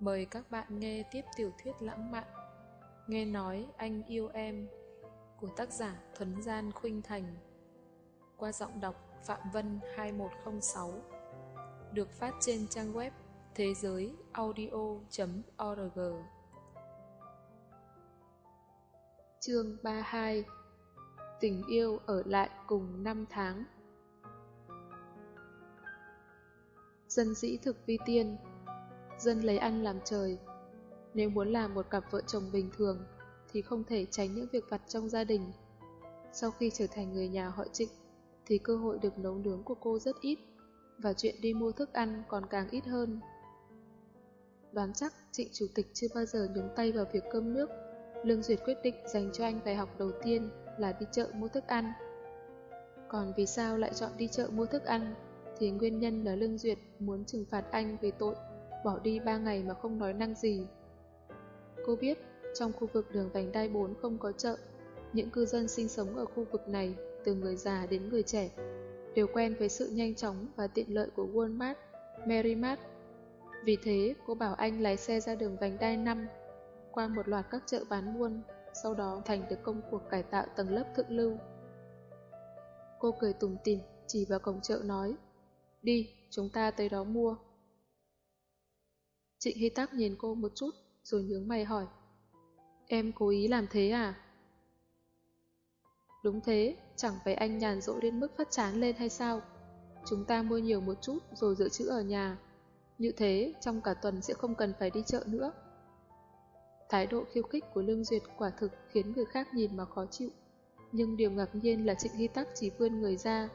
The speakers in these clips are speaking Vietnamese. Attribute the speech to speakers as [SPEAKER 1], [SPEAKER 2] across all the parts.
[SPEAKER 1] Mời các bạn nghe tiếp tiểu thuyết lãng mạn. Nghe nói anh yêu em, của tác giả Thuấn Gian Khuynh Thành, qua giọng đọc Phạm Vân 2106 được phát trên trang web thế giới audio.org Chương 32 Tình yêu ở lại cùng năm tháng. Dân dĩ thực vi tiên Dân lấy ăn làm trời. Nếu muốn làm một cặp vợ chồng bình thường, Thì không thể tránh những việc vặt trong gia đình. Sau khi trở thành người nhà họ trịnh, Thì cơ hội được nấu nướng của cô rất ít, Và chuyện đi mua thức ăn còn càng ít hơn. Đoán chắc trịnh chủ tịch chưa bao giờ nhúng tay vào việc cơm nước, Lương Duyệt quyết định dành cho anh bài học đầu tiên là đi chợ mua thức ăn. Còn vì sao lại chọn đi chợ mua thức ăn, thì nguyên nhân là Lương Duyệt muốn trừng phạt anh về tội bỏ đi 3 ngày mà không nói năng gì. Cô biết trong khu vực đường vành đai 4 không có chợ, những cư dân sinh sống ở khu vực này từ người già đến người trẻ đều quen với sự nhanh chóng và tiện lợi của Walmart, Merrimart. Vì thế, cô bảo anh lái xe ra đường vành đai 5 qua một loạt các chợ bán buôn, sau đó thành được công cuộc cải tạo tầng lớp thượng lưu. Cô cười tùng tỉm, chỉ vào cổng chợ nói, đi, chúng ta tới đó mua. Trịnh Hy Tắc nhìn cô một chút, rồi nhướng mày hỏi, em cố ý làm thế à? Đúng thế, chẳng phải anh nhàn rỗi đến mức phát chán lên hay sao? Chúng ta mua nhiều một chút rồi dự trữ ở nhà. Như thế, trong cả tuần sẽ không cần phải đi chợ nữa. Thái độ khiêu khích của Lương Duyệt quả thực khiến người khác nhìn mà khó chịu. Nhưng điều ngạc nhiên là Trịnh Hy Tắc chỉ vươn người ra,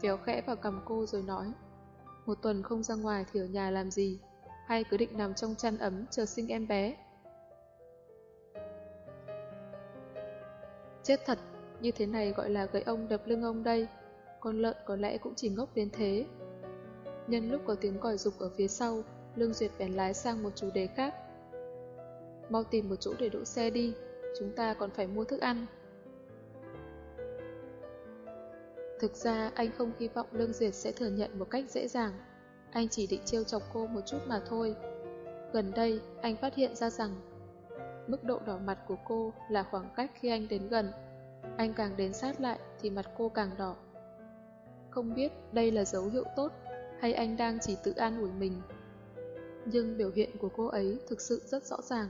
[SPEAKER 1] véo khẽ vào cầm cô rồi nói Một tuần không ra ngoài thì ở nhà làm gì, hay cứ định nằm trong chăn ấm chờ sinh em bé. Chết thật, như thế này gọi là gậy ông đập lưng ông đây, con lợn có lẽ cũng chỉ ngốc đến thế. Nhân lúc có tiếng còi dục ở phía sau, Lương Duyệt bèn lái sang một chủ đề khác mau tìm một chỗ để đỗ xe đi, chúng ta còn phải mua thức ăn. Thực ra anh không hy vọng Lương Duyệt sẽ thừa nhận một cách dễ dàng, anh chỉ định trêu chọc cô một chút mà thôi. Gần đây, anh phát hiện ra rằng mức độ đỏ mặt của cô là khoảng cách khi anh đến gần. Anh càng đến sát lại thì mặt cô càng đỏ. Không biết đây là dấu hiệu tốt hay anh đang chỉ tự an ủi mình. Nhưng biểu hiện của cô ấy thực sự rất rõ ràng.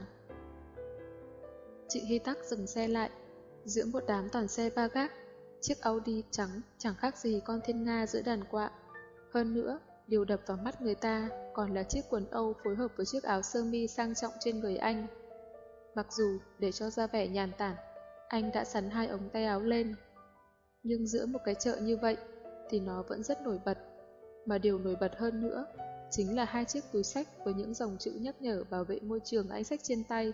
[SPEAKER 1] Chị Hy Tắc dừng xe lại, giữa một đám toàn xe ba gác, chiếc Audi trắng chẳng khác gì con thiên nga giữa đàn quạ. Hơn nữa, điều đập vào mắt người ta còn là chiếc quần Âu phối hợp với chiếc áo sơ mi sang trọng trên người anh. Mặc dù, để cho ra vẻ nhàn tản, anh đã sắn hai ống tay áo lên. Nhưng giữa một cái chợ như vậy, thì nó vẫn rất nổi bật. Mà điều nổi bật hơn nữa, chính là hai chiếc túi sách với những dòng chữ nhắc nhở bảo vệ môi trường anh sách trên tay.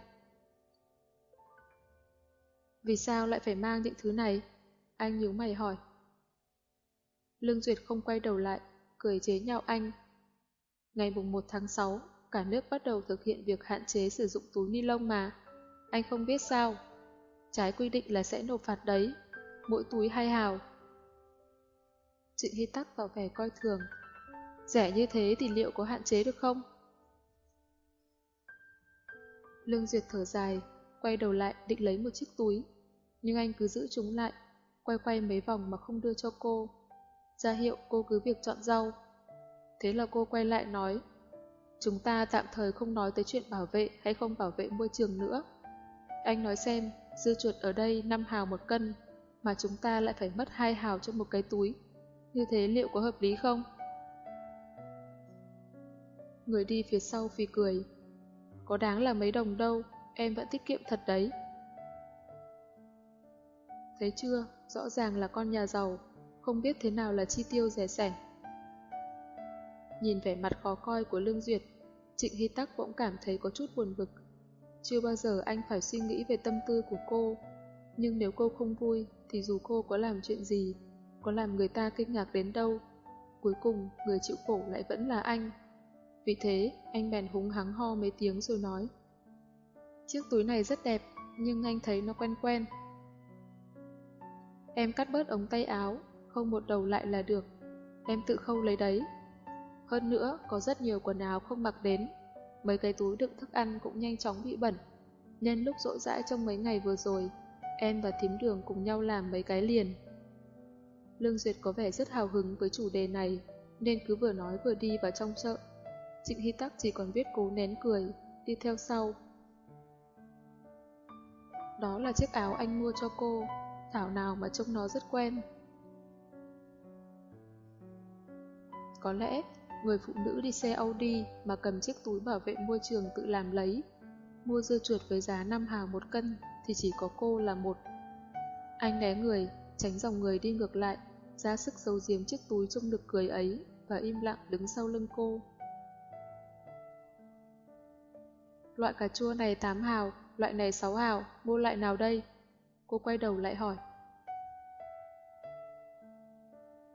[SPEAKER 1] Vì sao lại phải mang những thứ này? Anh nhíu mày hỏi. Lương Duyệt không quay đầu lại, cười chế nhạo anh. Ngày mùng 1 tháng 6, cả nước bắt đầu thực hiện việc hạn chế sử dụng túi ni lông mà. Anh không biết sao. Trái quy định là sẽ nộp phạt đấy, mỗi túi hai hào. Trịnh Hy Tắc tỏ vẻ coi thường. Rẻ như thế thì liệu có hạn chế được không? Lương Duyệt thở dài, quay đầu lại định lấy một chiếc túi nhưng anh cứ giữ chúng lại, quay quay mấy vòng mà không đưa cho cô. Ra hiệu cô cứ việc chọn rau. Thế là cô quay lại nói, chúng ta tạm thời không nói tới chuyện bảo vệ hay không bảo vệ môi trường nữa. Anh nói xem, dưa chuột ở đây 5 hào một cân, mà chúng ta lại phải mất 2 hào cho một cái túi. Như thế liệu có hợp lý không? Người đi phía sau phì cười. Có đáng là mấy đồng đâu, em vẫn tiết kiệm thật đấy. Thấy chưa, rõ ràng là con nhà giàu, không biết thế nào là chi tiêu rẻ sẻ. Nhìn vẻ mặt khó coi của Lương Duyệt, Trịnh Hy Tắc bỗng cảm thấy có chút buồn bực. Chưa bao giờ anh phải suy nghĩ về tâm tư của cô, nhưng nếu cô không vui thì dù cô có làm chuyện gì, có làm người ta kinh ngạc đến đâu, cuối cùng người chịu khổ lại vẫn là anh. Vì thế, anh bèn húng hắng ho mấy tiếng rồi nói Chiếc túi này rất đẹp, nhưng anh thấy nó quen quen. Em cắt bớt ống tay áo, không một đầu lại là được. Em tự khâu lấy đấy. Hơn nữa, có rất nhiều quần áo không mặc đến. mấy cái túi đựng thức ăn cũng nhanh chóng bị bẩn. Nhân lúc rỗi rãi trong mấy ngày vừa rồi, em và thím đường cùng nhau làm mấy cái liền. Lương Duyệt có vẻ rất hào hứng với chủ đề này, nên cứ vừa nói vừa đi vào trong chợ. Trịnh Hy Tắc chỉ còn biết cố nén cười, đi theo sau. Đó là chiếc áo anh mua cho cô, thảo nào mà trông nó rất quen. Có lẽ, người phụ nữ đi xe Audi mà cầm chiếc túi bảo vệ môi trường tự làm lấy, mua dưa chuột với giá 5 hào một cân thì chỉ có cô là một. Anh né người, tránh dòng người đi ngược lại, ra sức giấu giếm chiếc túi trong nực cười ấy và im lặng đứng sau lưng cô. Loại cà chua này 8 hào, loại này 6 hào, mua loại nào đây? Cô quay đầu lại hỏi.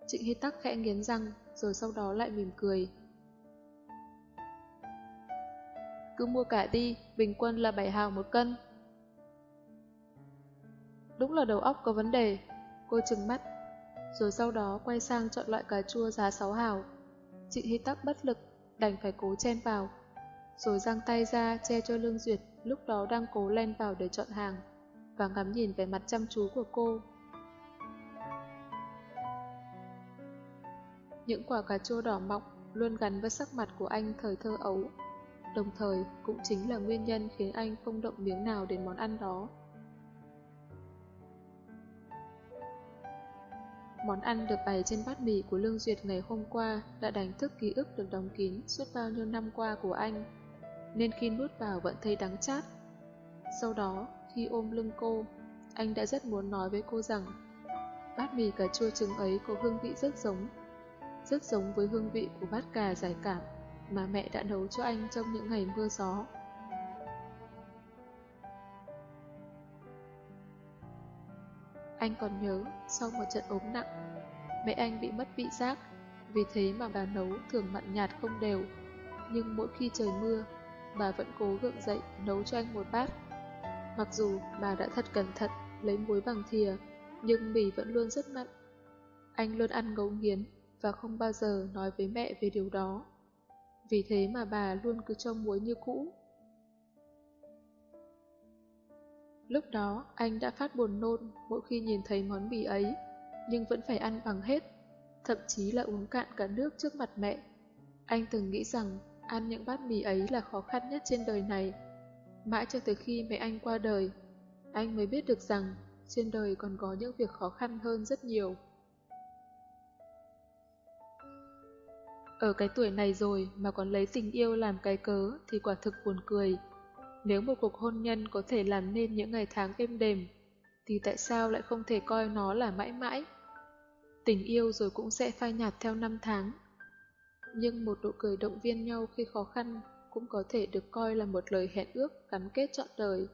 [SPEAKER 1] Trịnh Hy Tắc khẽ nghiến răng, rồi sau đó lại mỉm cười. Cứ mua cả đi, bình quân là 7 hào một cân. Đúng là đầu óc có vấn đề, cô trừng mắt, rồi sau đó quay sang chọn loại cà chua giá 6 hào. Trịnh Hy Tắc bất lực, đành phải cố chen vào, rồi giang tay ra che cho Lương Duyệt lúc đó đang cố len vào để chọn hàng và ngắm nhìn vẻ mặt chăm chú của cô. Những quả cà chua đỏ mọng luôn gắn với sắc mặt của anh thời thơ ấu, đồng thời cũng chính là nguyên nhân khiến anh không động miếng nào đến món ăn đó. Món ăn được bày trên bát mì của Lương Duyệt ngày hôm qua đã đánh thức ký ức được đóng kín suốt bao nhiêu năm qua của anh, nên khi nuốt vào vẫn thấy đắng chát. Sau đó, khi ôm lưng cô, anh đã rất muốn nói với cô rằng bát mì cà chua trứng ấy có hương vị rất giống rất giống với hương vị của bát cà giải cảm mà mẹ đã nấu cho anh trong những ngày mưa gió. Anh còn nhớ, sau một trận ốm nặng, mẹ anh bị mất vị giác, vì thế mà bà nấu thường mặn nhạt không đều. Nhưng mỗi khi trời mưa, bà vẫn cố gượng dậy nấu cho anh một bát. Mặc dù bà đã thật cẩn thận lấy muối bằng thìa, nhưng mì vẫn luôn rất mặn. Anh luôn ăn ngấu nghiến và không bao giờ nói với mẹ về điều đó. Vì thế mà bà luôn cứ trông muối như cũ. Lúc đó anh đã phát buồn nôn mỗi khi nhìn thấy món mì ấy, nhưng vẫn phải ăn bằng hết, thậm chí là uống cạn cả nước trước mặt mẹ. Anh từng nghĩ rằng ăn những bát mì ấy là khó khăn nhất trên đời này. Mãi cho tới khi mẹ anh qua đời, anh mới biết được rằng trên đời còn có những việc khó khăn hơn rất nhiều. Ở cái tuổi này rồi mà còn lấy tình yêu làm cái cớ thì quả thực buồn cười. Nếu một cuộc hôn nhân có thể làm nên những ngày tháng êm đềm, thì tại sao lại không thể coi nó là mãi mãi? Tình yêu rồi cũng sẽ phai nhạt theo năm tháng. Nhưng một nụ cười động viên nhau khi khó khăn cũng có thể được coi là một lời hẹn ước gắn kết trọn đời.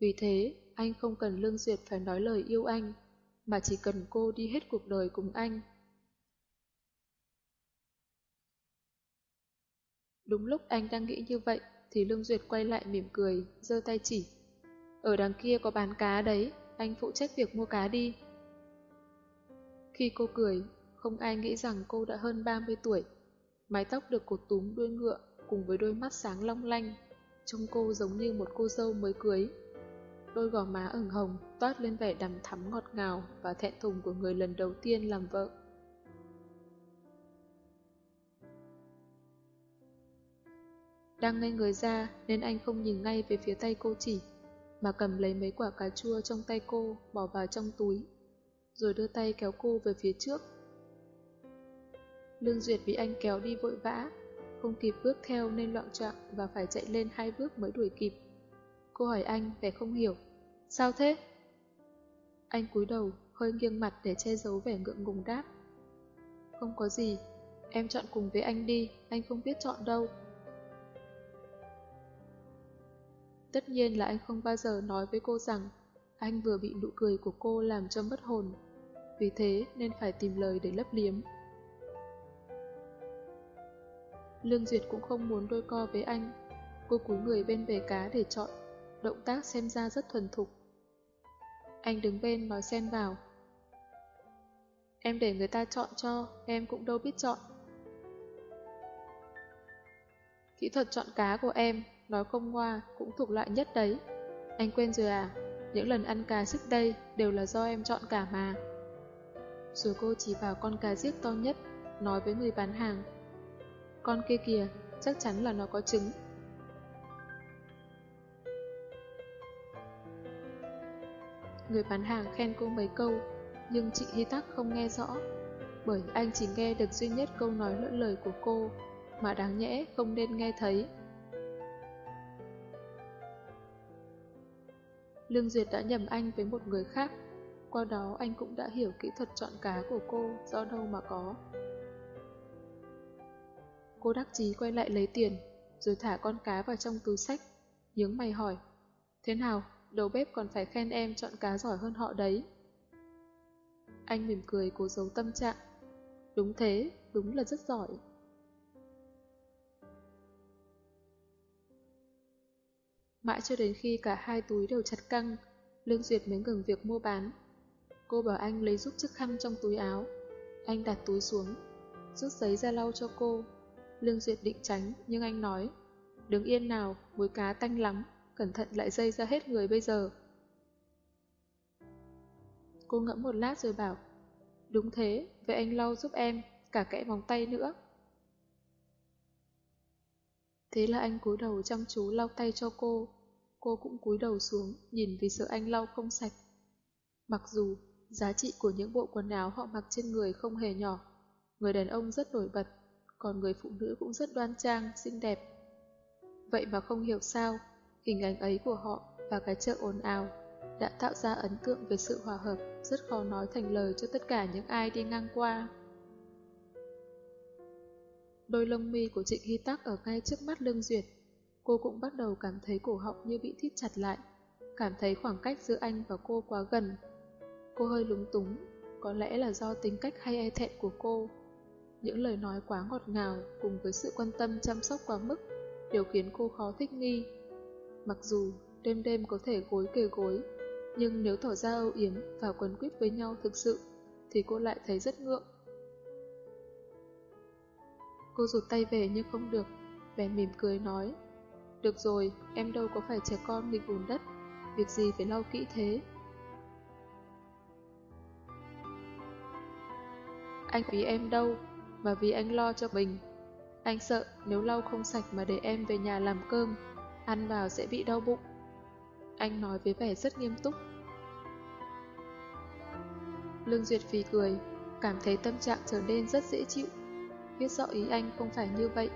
[SPEAKER 1] Vì thế, anh không cần Lương Duyệt phải nói lời yêu anh, mà chỉ cần cô đi hết cuộc đời cùng anh. Đúng lúc anh đang nghĩ như vậy, thì Lương Duyệt quay lại mỉm cười, giơ tay chỉ. Ở đằng kia có bán cá đấy, anh phụ trách việc mua cá đi. Khi cô cười, không ai nghĩ rằng cô đã hơn 30 tuổi. Mái tóc được cột túm đuôi ngựa cùng với đôi mắt sáng long lanh, trông cô giống như một cô dâu mới cưới. Đôi gò má ửng hồng toát lên vẻ đằm thắm ngọt ngào và thẹn thùng của người lần đầu tiên làm vợ. Đang ngây người ra nên anh không nhìn ngay về phía tay cô chỉ, mà cầm lấy mấy quả cà chua trong tay cô bỏ vào trong túi, rồi đưa tay kéo cô về phía trước. Lương Duyệt bị anh kéo đi vội vã, không kịp bước theo nên loạn trọng và phải chạy lên hai bước mới đuổi kịp. Cô hỏi anh vẻ không hiểu, sao thế? Anh cúi đầu, hơi nghiêng mặt để che giấu vẻ ngượng ngùng đáp. Không có gì, em chọn cùng với anh đi, anh không biết chọn đâu. Tất nhiên là anh không bao giờ nói với cô rằng anh vừa bị nụ cười của cô làm cho mất hồn. Vì thế nên phải tìm lời để lấp liếm. Lương Duyệt cũng không muốn đôi co với anh. Cô cúi người bên bể cá để chọn. Động tác xem ra rất thuần thục. Anh đứng bên nói xen vào. Em để người ta chọn cho, em cũng đâu biết chọn. Kỹ thuật chọn cá của em, nói không ngoa, cũng thuộc loại nhất đấy. Anh quên rồi à? Những lần ăn cà trước đây đều là do em chọn cả mà. Rồi cô chỉ vào con cà giết to nhất, nói với người bán hàng. Con kia kìa, chắc chắn là nó có trứng. Người bán hàng khen cô mấy câu, nhưng chị Hy Tắc không nghe rõ, bởi anh chỉ nghe được duy nhất câu nói lỡ lời của cô, mà đáng nhẽ không nên nghe thấy. Lương Duyệt đã nhầm anh với một người khác, qua đó anh cũng đã hiểu kỹ thuật chọn cá của cô do đâu mà có. Cô đắc chí quay lại lấy tiền, rồi thả con cá vào trong túi sách, nhướng mày hỏi, thế nào, đầu bếp còn phải khen em chọn cá giỏi hơn họ đấy. Anh mỉm cười cố giấu tâm trạng. Đúng thế, đúng là rất giỏi. Mãi cho đến khi cả hai túi đều chặt căng, Lương Duyệt mới ngừng việc mua bán. Cô bảo anh lấy giúp chiếc khăn trong túi áo. Anh đặt túi xuống, rút giấy ra lau cho cô. Lương Duyệt định tránh, nhưng anh nói, đứng yên nào, mối cá tanh lắm, cẩn thận lại dây ra hết người bây giờ. Cô ngẫm một lát rồi bảo, đúng thế, vậy anh lau giúp em, cả kẽ móng tay nữa. Thế là anh cúi đầu chăm chú lau tay cho cô. Cô cũng cúi đầu xuống, nhìn vì sợ anh lau không sạch. Mặc dù giá trị của những bộ quần áo họ mặc trên người không hề nhỏ, người đàn ông rất nổi bật, còn người phụ nữ cũng rất đoan trang, xinh đẹp. Vậy mà không hiểu sao, hình ảnh ấy của họ và cái chợ ồn ào đã tạo ra ấn tượng về sự hòa hợp rất khó nói thành lời cho tất cả những ai đi ngang qua. Đôi lông mi của Trịnh Hy Tắc ở ngay trước mắt Lương Duyệt. Cô cũng bắt đầu cảm thấy cổ họng như bị thít chặt lại, cảm thấy khoảng cách giữa anh và cô quá gần. Cô hơi lúng túng, có lẽ là do tính cách hay e thẹn của cô. Những lời nói quá ngọt ngào cùng với sự quan tâm chăm sóc quá mức đều khiến cô khó thích nghi. Mặc dù đêm đêm có thể gối kề gối, nhưng nếu tỏ ra âu yếm và quấn quýt với nhau thực sự, thì cô lại thấy rất ngượng. Cô rụt tay về nhưng không được, vẻ mỉm cười nói. Được rồi, em đâu có phải trẻ con nghịch bùn đất, việc gì phải lau kỹ thế. Anh vì em đâu, mà vì anh lo cho mình. Anh sợ nếu lau không sạch mà để em về nhà làm cơm, ăn vào sẽ bị đau bụng. Anh nói với vẻ rất nghiêm túc. Lương Duyệt phì cười, cảm thấy tâm trạng trở nên rất dễ chịu biết rõ ý anh không phải như vậy.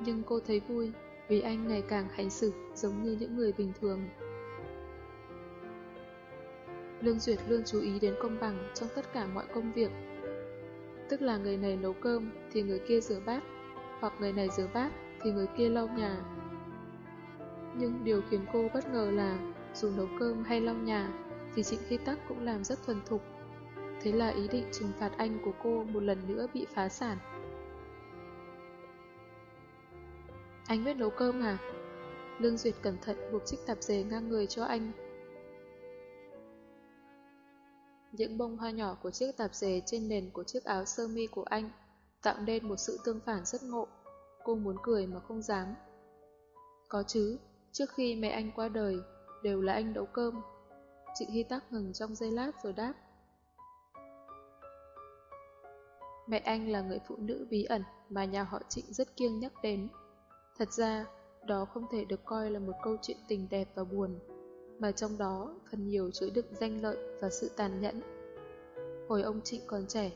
[SPEAKER 1] Nhưng cô thấy vui vì anh ngày càng hành xử giống như những người bình thường. Lương Duyệt luôn chú ý đến công bằng trong tất cả mọi công việc. Tức là người này nấu cơm thì người kia rửa bát, hoặc người này rửa bát thì người kia lau nhà. Nhưng điều khiến cô bất ngờ là dù nấu cơm hay lau nhà thì Trịnh Khi Tắc cũng làm rất thuần thục. Thế là ý định trừng phạt anh của cô một lần nữa bị phá sản. Anh biết nấu cơm à? Lương Duyệt cẩn thận buộc chiếc tạp dề ngang người cho anh. Những bông hoa nhỏ của chiếc tạp dề trên nền của chiếc áo sơ mi của anh tạo nên một sự tương phản rất ngộ. Cô muốn cười mà không dám. Có chứ, trước khi mẹ anh qua đời, đều là anh nấu cơm. Chị Hy tắc ngừng trong giây lát rồi đáp. Mẹ anh là người phụ nữ bí ẩn mà nhà họ Trịnh rất kiêng nhắc đến. Thật ra, đó không thể được coi là một câu chuyện tình đẹp và buồn, mà trong đó phần nhiều chứa đựng danh lợi và sự tàn nhẫn. Hồi ông Trịnh còn trẻ,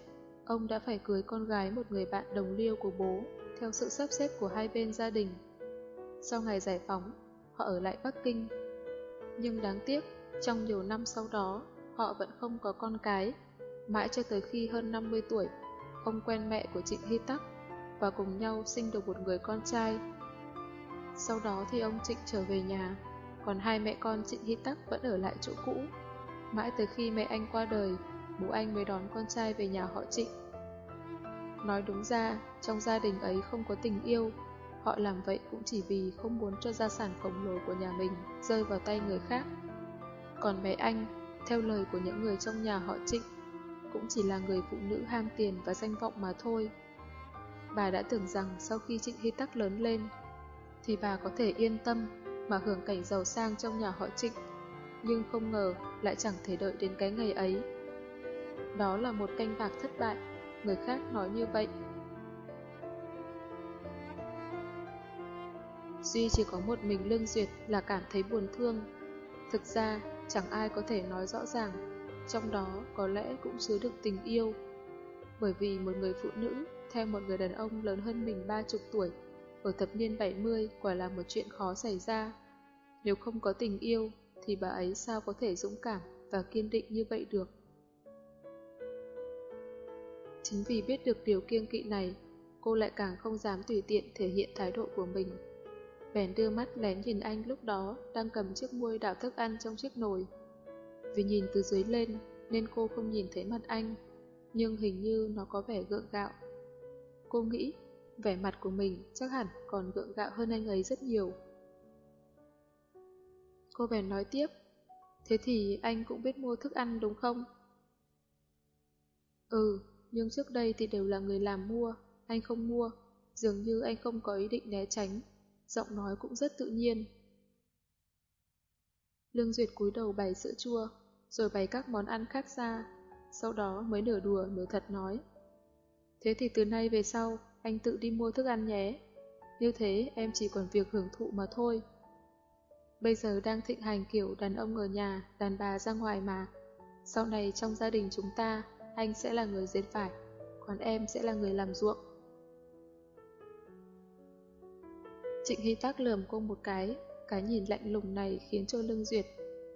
[SPEAKER 1] ông đã phải cưới con gái một người bạn đồng liêu của bố theo sự sắp xếp của hai bên gia đình. Sau ngày giải phóng, họ ở lại Bắc Kinh. Nhưng đáng tiếc, trong nhiều năm sau đó, họ vẫn không có con cái. Mãi cho tới khi hơn 50 tuổi, ông quen mẹ của Trịnh Hy Tắc và cùng nhau sinh được một người con trai sau đó thì ông Trịnh trở về nhà, còn hai mẹ con Trịnh Hy Tắc vẫn ở lại chỗ cũ. Mãi tới khi mẹ anh qua đời, bố anh mới đón con trai về nhà họ Trịnh. Nói đúng ra, trong gia đình ấy không có tình yêu, họ làm vậy cũng chỉ vì không muốn cho gia sản khổng lồ của nhà mình rơi vào tay người khác. Còn mẹ anh, theo lời của những người trong nhà họ Trịnh, cũng chỉ là người phụ nữ ham tiền và danh vọng mà thôi. Bà đã tưởng rằng sau khi Trịnh Hy Tắc lớn lên, thì bà có thể yên tâm mà hưởng cảnh giàu sang trong nhà họ trịnh. Nhưng không ngờ lại chẳng thể đợi đến cái ngày ấy. Đó là một canh bạc thất bại, người khác nói như vậy. Duy chỉ có một mình Lương Duyệt là cảm thấy buồn thương. Thực ra, chẳng ai có thể nói rõ ràng, trong đó có lẽ cũng chứa được tình yêu. Bởi vì một người phụ nữ theo một người đàn ông lớn hơn mình ba chục tuổi ở thập niên 70 quả là một chuyện khó xảy ra. Nếu không có tình yêu, thì bà ấy sao có thể dũng cảm và kiên định như vậy được. Chính vì biết được điều kiêng kỵ này, cô lại càng không dám tùy tiện thể hiện thái độ của mình. Bèn đưa mắt lén nhìn anh lúc đó đang cầm chiếc muôi đảo thức ăn trong chiếc nồi. Vì nhìn từ dưới lên nên cô không nhìn thấy mặt anh, nhưng hình như nó có vẻ gượng gạo. Cô nghĩ vẻ mặt của mình chắc hẳn còn gượng gạo hơn anh ấy rất nhiều. Cô bèn nói tiếp, thế thì anh cũng biết mua thức ăn đúng không? Ừ, nhưng trước đây thì đều là người làm mua, anh không mua, dường như anh không có ý định né tránh, giọng nói cũng rất tự nhiên. Lương Duyệt cúi đầu bày sữa chua, rồi bày các món ăn khác ra, sau đó mới nửa đùa nửa thật nói. Thế thì từ nay về sau, anh tự đi mua thức ăn nhé. Như thế em chỉ còn việc hưởng thụ mà thôi. Bây giờ đang thịnh hành kiểu đàn ông ở nhà, đàn bà ra ngoài mà. Sau này trong gia đình chúng ta, anh sẽ là người dệt vải, còn em sẽ là người làm ruộng. Trịnh Hy Tắc lườm cô một cái, cái nhìn lạnh lùng này khiến cho Lương Duyệt,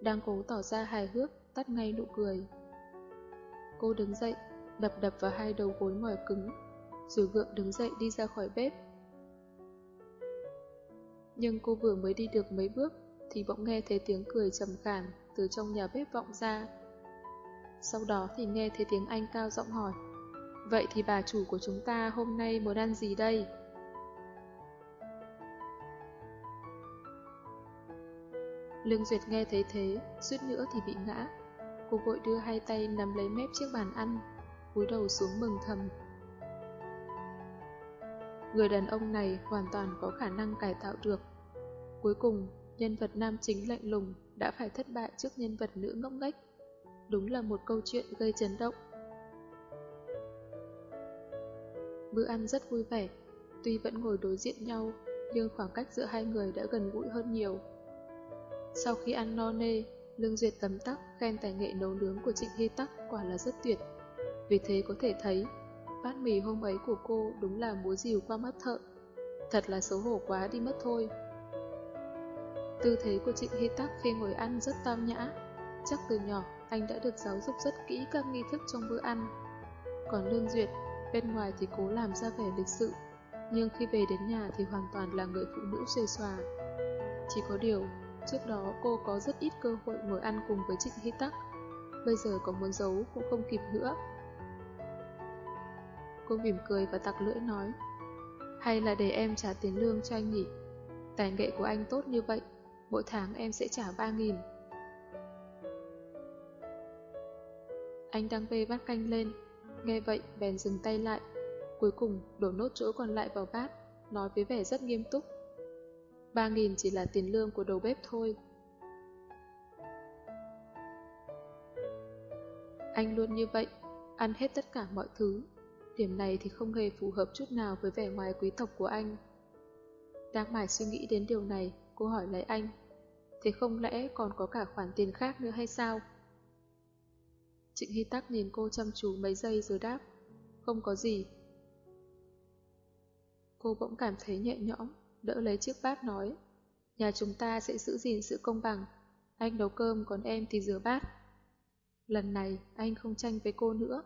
[SPEAKER 1] đang cố tỏ ra hài hước, tắt ngay nụ cười. Cô đứng dậy, đập đập vào hai đầu gối mỏi cứng, rồi gượng đứng dậy đi ra khỏi bếp. Nhưng cô vừa mới đi được mấy bước thì bỗng nghe thấy tiếng cười trầm khàn từ trong nhà bếp vọng ra. Sau đó thì nghe thấy tiếng anh cao giọng hỏi Vậy thì bà chủ của chúng ta hôm nay muốn ăn gì đây? Lương Duyệt nghe thấy thế, suýt nữa thì bị ngã. Cô vội đưa hai tay nắm lấy mép chiếc bàn ăn, cúi đầu xuống mừng thầm. Người đàn ông này hoàn toàn có khả năng cải tạo được. Cuối cùng, nhân vật nam chính lạnh lùng đã phải thất bại trước nhân vật nữ ngốc nghếch. Đúng là một câu chuyện gây chấn động. Bữa ăn rất vui vẻ, tuy vẫn ngồi đối diện nhau, nhưng khoảng cách giữa hai người đã gần gũi hơn nhiều. Sau khi ăn no nê, Lương Duyệt tấm tắc khen tài nghệ nấu nướng của Trịnh Hy Tắc quả là rất tuyệt. Vì thế có thể thấy, bát mì hôm ấy của cô đúng là múa dìu qua mắt thợ. Thật là xấu hổ quá đi mất thôi. Tư thế của Trịnh Hy Tắc khi ngồi ăn rất tao nhã. Chắc từ nhỏ anh đã được giáo dục rất kỹ các nghi thức trong bữa ăn. Còn Lương Duyệt, bên ngoài thì cố làm ra vẻ lịch sự, nhưng khi về đến nhà thì hoàn toàn là người phụ nữ xuề xòa. Chỉ có điều, trước đó cô có rất ít cơ hội ngồi ăn cùng với Trịnh Hy Tắc. Bây giờ có muốn giấu cũng không kịp nữa. Cô mỉm cười và tặc lưỡi nói, hay là để em trả tiền lương cho anh nhỉ? Tài nghệ của anh tốt như vậy, mỗi tháng em sẽ trả 3.000. Anh đang bê bát canh lên, nghe vậy bèn dừng tay lại, cuối cùng đổ nốt chỗ còn lại vào bát, nói với vẻ rất nghiêm túc. 3.000 chỉ là tiền lương của đầu bếp thôi. Anh luôn như vậy, ăn hết tất cả mọi thứ. Điểm này thì không hề phù hợp chút nào với vẻ ngoài quý tộc của anh. Đang mải suy nghĩ đến điều này, cô hỏi lại anh. Thế không lẽ còn có cả khoản tiền khác nữa hay sao? Trịnh Hy Tắc nhìn cô chăm chú mấy giây rồi đáp. Không có gì. Cô bỗng cảm thấy nhẹ nhõm, đỡ lấy chiếc bát nói. Nhà chúng ta sẽ giữ gìn sự công bằng. Anh nấu cơm còn em thì rửa bát. Lần này anh không tranh với cô nữa,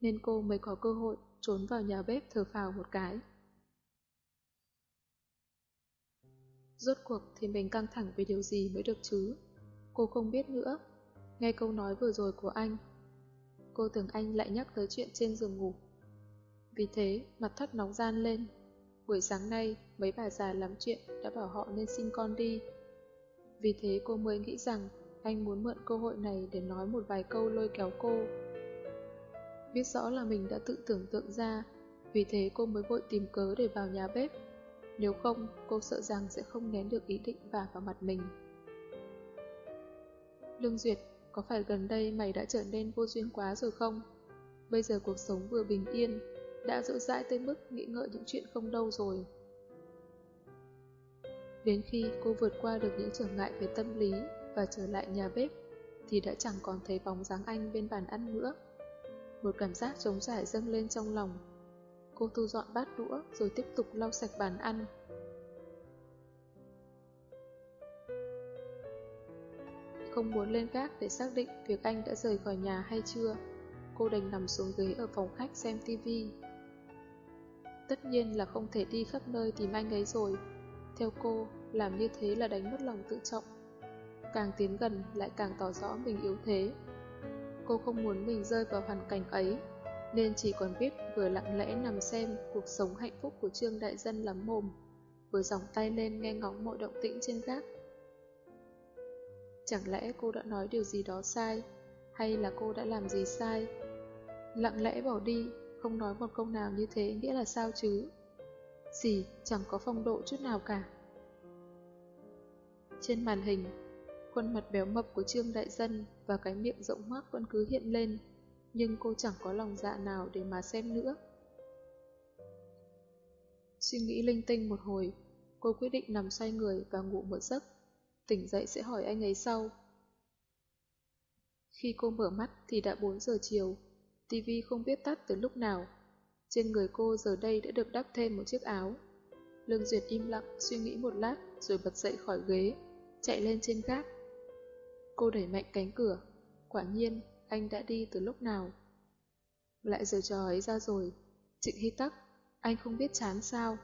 [SPEAKER 1] nên cô mới có cơ hội trốn vào nhà bếp thở phào một cái. Rốt cuộc thì mình căng thẳng về điều gì mới được chứ? Cô không biết nữa. Nghe câu nói vừa rồi của anh, cô tưởng anh lại nhắc tới chuyện trên giường ngủ. Vì thế, mặt thắt nóng gian lên. Buổi sáng nay, mấy bà già lắm chuyện đã bảo họ nên sinh con đi. Vì thế cô mới nghĩ rằng anh muốn mượn cơ hội này để nói một vài câu lôi kéo cô. Biết rõ là mình đã tự tưởng tượng ra, vì thế cô mới vội tìm cớ để vào nhà bếp. Nếu không, cô sợ rằng sẽ không nén được ý định vả vào mặt mình. Lương Duyệt, có phải gần đây mày đã trở nên vô duyên quá rồi không? Bây giờ cuộc sống vừa bình yên, đã dỗ dãi tới mức nghĩ ngợi những chuyện không đâu rồi. Đến khi cô vượt qua được những trở ngại về tâm lý và trở lại nhà bếp, thì đã chẳng còn thấy bóng dáng anh bên bàn ăn nữa. Một cảm giác trống trải dâng lên trong lòng. Cô thu dọn bát đũa rồi tiếp tục lau sạch bàn ăn. Không muốn lên gác để xác định việc anh đã rời khỏi nhà hay chưa, cô đành nằm xuống ghế ở phòng khách xem tivi. Tất nhiên là không thể đi khắp nơi tìm anh ấy rồi. Theo cô, làm như thế là đánh mất lòng tự trọng. Càng tiến gần lại càng tỏ rõ mình yếu thế. Cô không muốn mình rơi vào hoàn cảnh ấy, nên chỉ còn biết vừa lặng lẽ nằm xem cuộc sống hạnh phúc của Trương Đại Dân lắm mồm, vừa dòng tay lên nghe ngóng mọi động tĩnh trên gác. Chẳng lẽ cô đã nói điều gì đó sai, hay là cô đã làm gì sai? Lặng lẽ bỏ đi, không nói một câu nào như thế nghĩa là sao chứ? Gì, chẳng có phong độ chút nào cả. Trên màn hình, khuôn mặt béo mập của Trương Đại Dân và cái miệng rộng hoác vẫn cứ hiện lên, nhưng cô chẳng có lòng dạ nào để mà xem nữa. Suy nghĩ linh tinh một hồi, cô quyết định nằm xoay người và ngủ một giấc. Tỉnh dậy sẽ hỏi anh ấy sau. Khi cô mở mắt thì đã 4 giờ chiều, tivi không biết tắt từ lúc nào. Trên người cô giờ đây đã được đắp thêm một chiếc áo. Lương Duyệt im lặng, suy nghĩ một lát rồi bật dậy khỏi ghế, chạy lên trên gác. Cô đẩy mạnh cánh cửa, quả nhiên anh đã đi từ lúc nào. Lại giờ trò ấy ra rồi, Trịnh Hy Tắc, anh không biết chán sao.